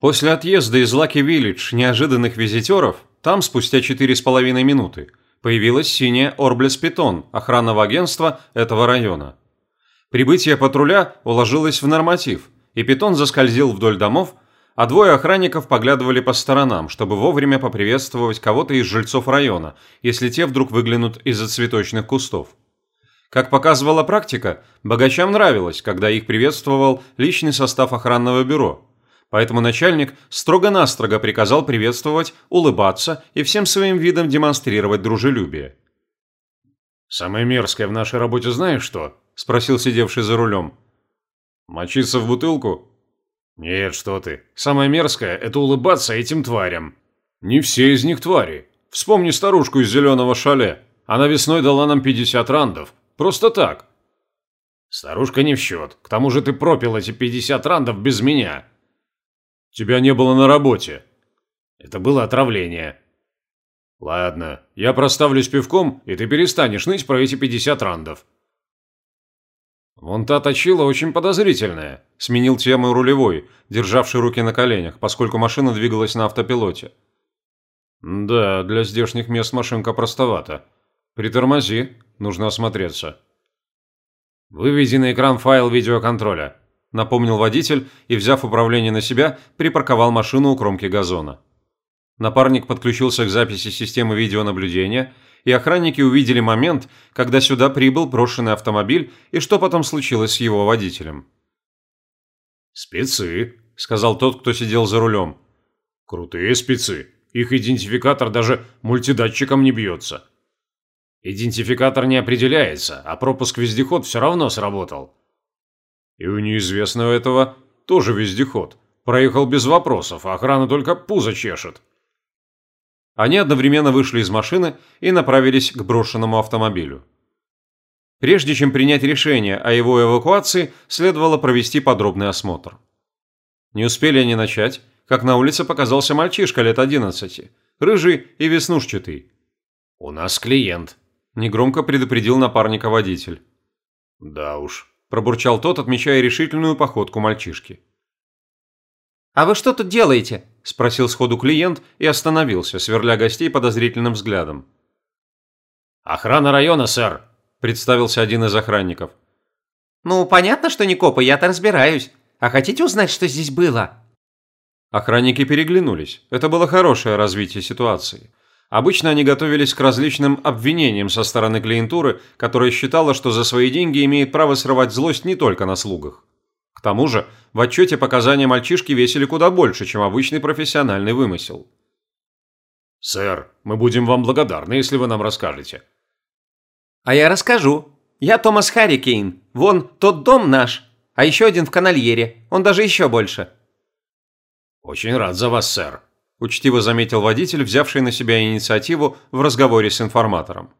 После отъезда из Лаки-Виллидж неожиданных визитеров, там спустя четыре с половиной минуты, появилась синяя Орблес Питон охранного агентства этого района. Прибытие патруля уложилось в норматив, и Питон заскользил вдоль домов, а двое охранников поглядывали по сторонам, чтобы вовремя поприветствовать кого-то из жильцов района, если те вдруг выглянут из-за цветочных кустов. Как показывала практика, богачам нравилось, когда их приветствовал личный состав охранного бюро. Поэтому начальник строго-настрого приказал приветствовать, улыбаться и всем своим видом демонстрировать дружелюбие. «Самое мерзкое в нашей работе знаешь что?» – спросил сидевший за рулем. «Мочиться в бутылку?» «Нет, что ты. Самое мерзкое – это улыбаться этим тварям. Не все из них твари. Вспомни старушку из зеленого шале. Она весной дала нам 50 рандов. Просто так». «Старушка не в счет. К тому же ты пропил эти 50 рандов без меня». «Тебя не было на работе». «Это было отравление». «Ладно, я проставлюсь пивком, и ты перестанешь ныть про эти 50 рандов». «Вон та точила очень подозрительная», – сменил тему рулевой, державший руки на коленях, поскольку машина двигалась на автопилоте. «Да, для здешних мест машинка простовата. Притормози, нужно осмотреться». «Выведи на экран файл видеоконтроля», – напомнил водитель и, взяв управление на себя, припарковал машину у кромки газона. Напарник подключился к записи системы видеонаблюдения – и охранники увидели момент, когда сюда прибыл брошенный автомобиль и что потом случилось с его водителем. «Спецы», – сказал тот, кто сидел за рулем. «Крутые спецы. Их идентификатор даже мультидатчиком не бьется». «Идентификатор не определяется, а пропуск-вездеход все равно сработал». «И у неизвестного этого тоже вездеход. Проехал без вопросов, а охрана только пузо чешет». Они одновременно вышли из машины и направились к брошенному автомобилю. Прежде чем принять решение о его эвакуации, следовало провести подробный осмотр. Не успели они начать, как на улице показался мальчишка лет 11, рыжий и веснушчатый. «У нас клиент», – негромко предупредил напарника водитель. «Да уж», – пробурчал тот, отмечая решительную походку мальчишки. «А вы что тут делаете?» – спросил сходу клиент и остановился, сверля гостей подозрительным взглядом. «Охрана района, сэр», – представился один из охранников. «Ну, понятно, что не копы, я-то разбираюсь. А хотите узнать, что здесь было?» Охранники переглянулись. Это было хорошее развитие ситуации. Обычно они готовились к различным обвинениям со стороны клиентуры, которая считала, что за свои деньги имеет право срывать злость не только на слугах. К тому же, в отчете показания мальчишки весили куда больше, чем обычный профессиональный вымысел. «Сэр, мы будем вам благодарны, если вы нам расскажете». «А я расскажу. Я Томас Харрикейн. Вон тот дом наш, а еще один в канальере. Он даже еще больше». «Очень рад за вас, сэр», – учтиво заметил водитель, взявший на себя инициативу в разговоре с информатором.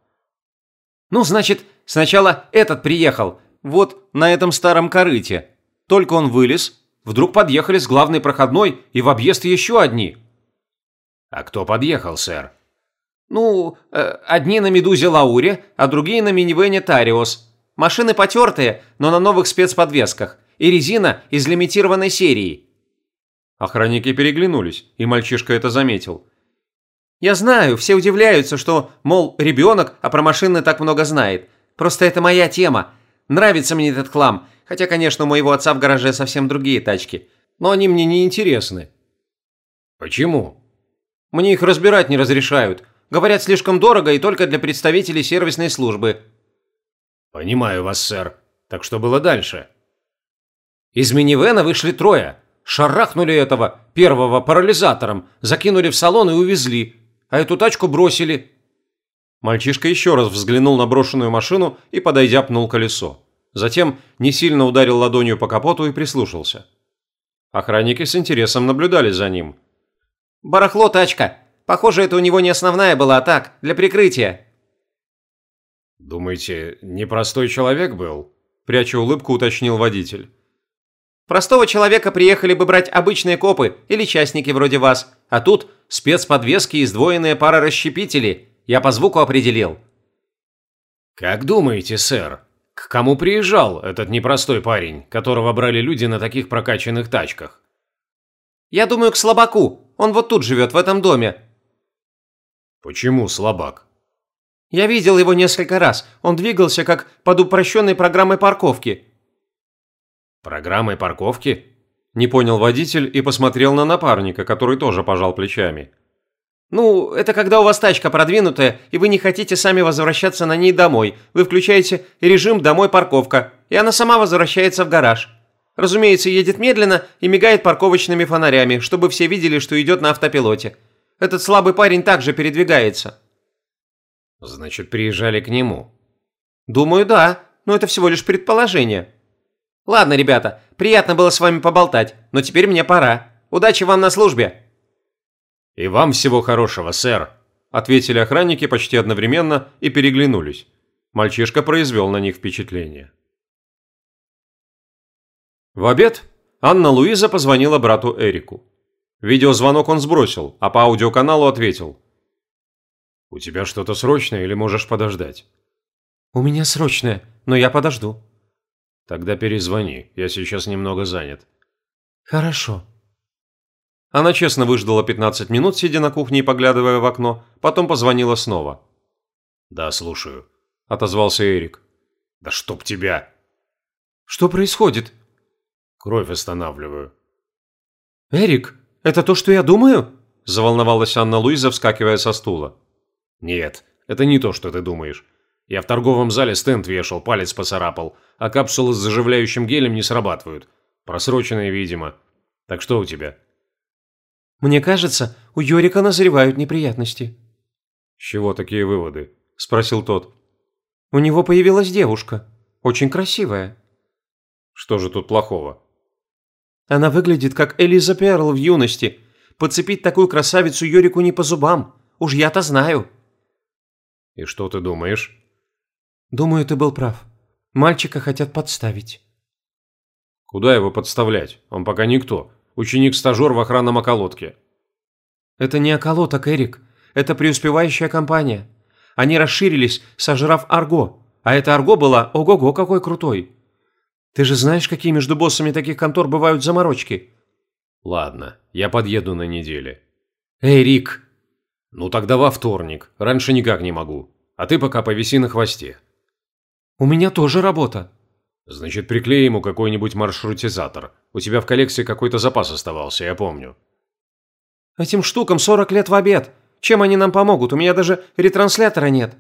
«Ну, значит, сначала этот приехал, вот на этом старом корыте. Только он вылез, вдруг подъехали с главной проходной и в объезд еще одни. А кто подъехал, сэр? Ну, э, одни на Медузе Лауре, а другие на минивене Тариос. Машины потертые, но на новых спецподвесках. И резина из лимитированной серии. Охранники переглянулись, и мальчишка это заметил. «Я знаю, все удивляются, что, мол, ребенок, а про машины так много знает. Просто это моя тема. Нравится мне этот хлам. Хотя, конечно, у моего отца в гараже совсем другие тачки. Но они мне не интересны. Почему? Мне их разбирать не разрешают. Говорят, слишком дорого и только для представителей сервисной службы. Понимаю вас, сэр. Так что было дальше? Из минивэна вышли трое. Шарахнули этого, первого, парализатором, закинули в салон и увезли. А эту тачку бросили. Мальчишка еще раз взглянул на брошенную машину и, подойдя, пнул колесо. Затем не сильно ударил ладонью по капоту и прислушался. Охранники с интересом наблюдали за ним. «Барахло тачка. Похоже, это у него не основная была, а так, для прикрытия». «Думаете, непростой человек был?» Пряча улыбку, уточнил водитель. «Простого человека приехали бы брать обычные копы или частники вроде вас, а тут спецподвески и сдвоенные парорасщепители. Я по звуку определил». «Как думаете, сэр, к кому приезжал этот непростой парень, которого брали люди на таких прокачанных тачках? «Я думаю, к слабаку. Он вот тут живет, в этом доме». «Почему слабак?» «Я видел его несколько раз. Он двигался как под упрощенной программой парковки». «Программой парковки?» Не понял водитель и посмотрел на напарника, который тоже пожал плечами. «Ну, это когда у вас тачка продвинутая, и вы не хотите сами возвращаться на ней домой. Вы включаете режим «домой-парковка», и она сама возвращается в гараж. Разумеется, едет медленно и мигает парковочными фонарями, чтобы все видели, что идет на автопилоте. Этот слабый парень также передвигается». «Значит, приезжали к нему?» «Думаю, да, но это всего лишь предположение». «Ладно, ребята, приятно было с вами поболтать, но теперь мне пора. Удачи вам на службе!» «И вам всего хорошего, сэр», – ответили охранники почти одновременно и переглянулись. Мальчишка произвел на них впечатление. В обед Анна Луиза позвонила брату Эрику. Видеозвонок он сбросил, а по аудиоканалу ответил. «У тебя что-то срочное или можешь подождать?» «У меня срочное, но я подожду». «Тогда перезвони, я сейчас немного занят». «Хорошо», она честно выждала 15 минут, сидя на кухне и поглядывая в окно, потом позвонила снова. «Да, слушаю», – отозвался Эрик. «Да чтоб тебя!» «Что происходит?» «Кровь останавливаю». «Эрик, это то, что я думаю?» – заволновалась Анна Луиза, вскакивая со стула. «Нет, это не то, что ты думаешь. Я в торговом зале стенд вешал, палец поцарапал, а капсулы с заживляющим гелем не срабатывают. Просроченные, видимо. Так что у тебя?» Мне кажется, у Йорика назревают неприятности». «С чего такие выводы?» – спросил тот. «У него появилась девушка. Очень красивая». «Что же тут плохого?» «Она выглядит как Элиза Перл в юности. Подцепить такую красавицу Йорику не по зубам. Уж я-то знаю». «И что ты думаешь?» «Думаю, ты был прав. Мальчика хотят подставить». «Куда его подставлять? Он пока никто. Ученик-стажер в охранном околотке. Это не околоток, Эрик. Это преуспевающая компания. Они расширились, сожрав Арго. А эта Арго была ого-го какой крутой. Ты же знаешь, какие между боссами таких контор бывают заморочки. Ладно, я подъеду на неделе. Эй, Рик. Ну тогда во вторник. Раньше никак не могу. А ты пока повиси на хвосте. У меня тоже работа. Значит, приклей ему какой-нибудь маршрутизатор. У тебя в коллекции какой-то запас оставался, я помню. Этим штукам 40 лет в обед. Чем они нам помогут? У меня даже ретранслятора нет.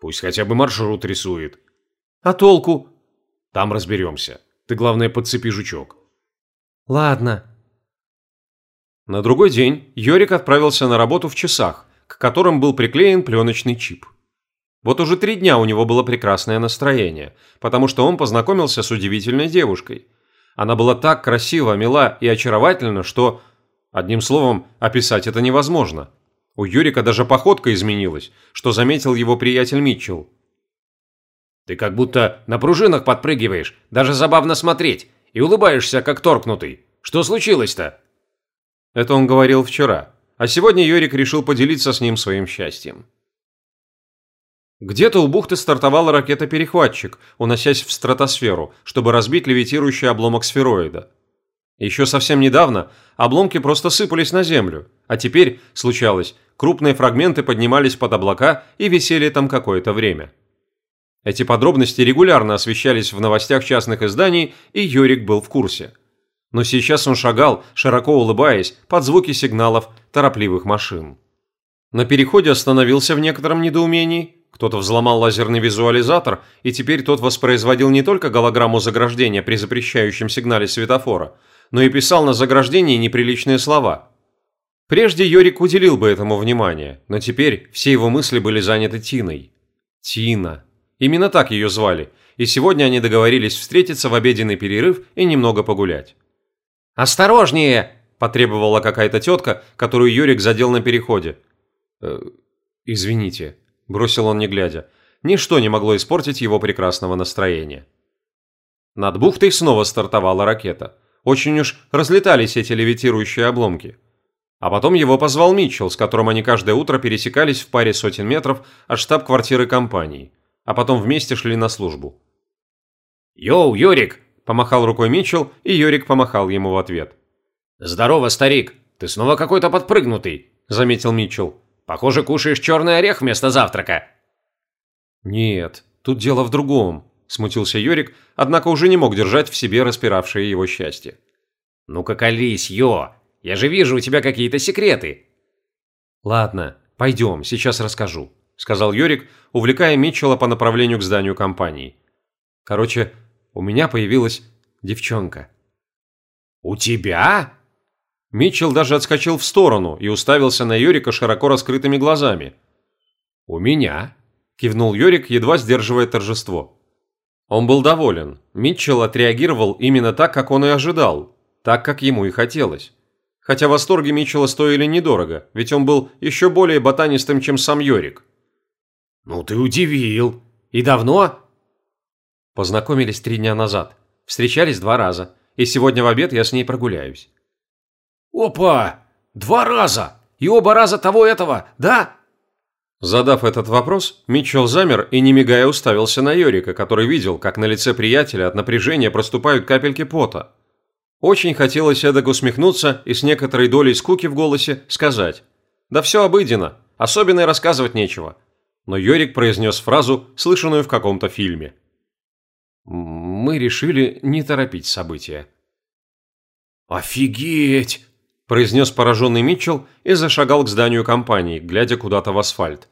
Пусть хотя бы маршрут рисует. А толку? Там разберемся. Ты, главное, подцепи жучок. Ладно. На другой день Йорик отправился на работу в часах, к которым был приклеен пленочный чип. Вот уже три дня у него было прекрасное настроение, потому что он познакомился с удивительной девушкой. Она была так красива, мила и очаровательна, что... Одним словом, описать это невозможно. У Юрика даже походка изменилась, что заметил его приятель Митчелл. «Ты как будто на пружинах подпрыгиваешь, даже забавно смотреть, и улыбаешься, как торкнутый. Что случилось-то?» Это он говорил вчера, а сегодня Юрик решил поделиться с ним своим счастьем. Где-то у бухты стартовала ракета-перехватчик, уносясь в стратосферу, чтобы разбить левитирующий обломок сфероида. Еще совсем недавно обломки просто сыпались на Землю, а теперь, случалось, крупные фрагменты поднимались под облака и висели там какое-то время. Эти подробности регулярно освещались в новостях частных изданий, и Йорик был в курсе. Но сейчас он шагал, широко улыбаясь, под звуки сигналов торопливых машин. На переходе остановился в некотором недоумении кто-то взломал лазерный визуализатор, и теперь тот воспроизводил не только голограмму заграждения при запрещающем сигнале светофора, но и писал на заграждении неприличные слова. Прежде Йорик уделил бы этому внимание, но теперь все его мысли были заняты Тиной. Тина. Именно так ее звали, и сегодня они договорились встретиться в обеденный перерыв и немного погулять. «Осторожнее!» – потребовала какая-то тетка, которую Йорик задел на переходе. «Э, «Извините», – бросил он не глядя. Ничто не могло испортить его прекрасного настроения. Над бухтой снова стартовала ракета. Очень уж разлетались эти левитирующие обломки. А потом его позвал Митчелл, с которым они каждое утро пересекались в паре сотен метров от штаб-квартиры компании. А потом вместе шли на службу. «Йоу, Йорик!» – помахал рукой Митчелл, и Йорик помахал ему в ответ. «Здорово, старик. Ты снова какой-то подпрыгнутый», – заметил Митчелл. «Похоже, кушаешь черный орех вместо завтрака». «Нет, тут дело в другом», – смутился Йорик, однако уже не мог держать в себе распиравшее его счастье. «Ну-ка колись, Йо! Я же вижу у тебя какие-то секреты!» «Ладно, пойдем, сейчас расскажу», – сказал Йорик, увлекая Митчелла по направлению к зданию компании. «Короче, у меня появилась девчонка». «У тебя?» Митчелл даже отскочил в сторону и уставился на Йорика широко раскрытыми глазами. «У меня?» – кивнул Йорик, едва сдерживая торжество. Он был доволен. Митчелл отреагировал именно так, как он и ожидал, так, как ему и хотелось. Хотя восторги Митчелла стоили недорого, ведь он был еще более ботанистым, чем сам Йорик. «Ну ты удивил. И давно?» Познакомились три дня назад. Встречались два раза. И сегодня в обед я с ней прогуляюсь. «Опа! Два раза! И оба раза того этого, да?» Задав этот вопрос, Митчелл замер и, не мигая, уставился на Йорика, который видел, как на лице приятеля от напряжения проступают капельки пота. Очень хотелось эдак усмехнуться и с некоторой долей скуки в голосе сказать «Да все обыденно, особенно и рассказывать нечего». Но Йорик произнес фразу, слышанную в каком-то фильме. «Мы решили не торопить события». «Офигеть!» – произнес пораженный Митчелл и зашагал к зданию компании, глядя куда-то в асфальт.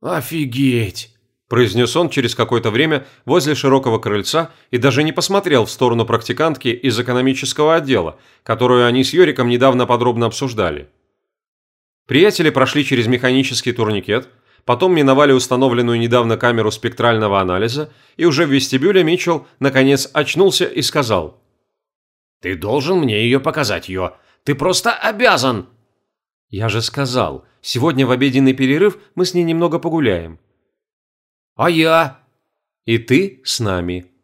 «Офигеть!» – произнес он через какое-то время возле широкого крыльца и даже не посмотрел в сторону практикантки из экономического отдела, которую они с Йориком недавно подробно обсуждали. Приятели прошли через механический турникет, потом миновали установленную недавно камеру спектрального анализа, и уже в вестибюле Митчелл наконец очнулся и сказал. «Ты должен мне ее показать, Йо. Ты просто обязан!» «Я же сказал, сегодня в обеденный перерыв мы с ней немного погуляем». «А я?» «И ты с нами»,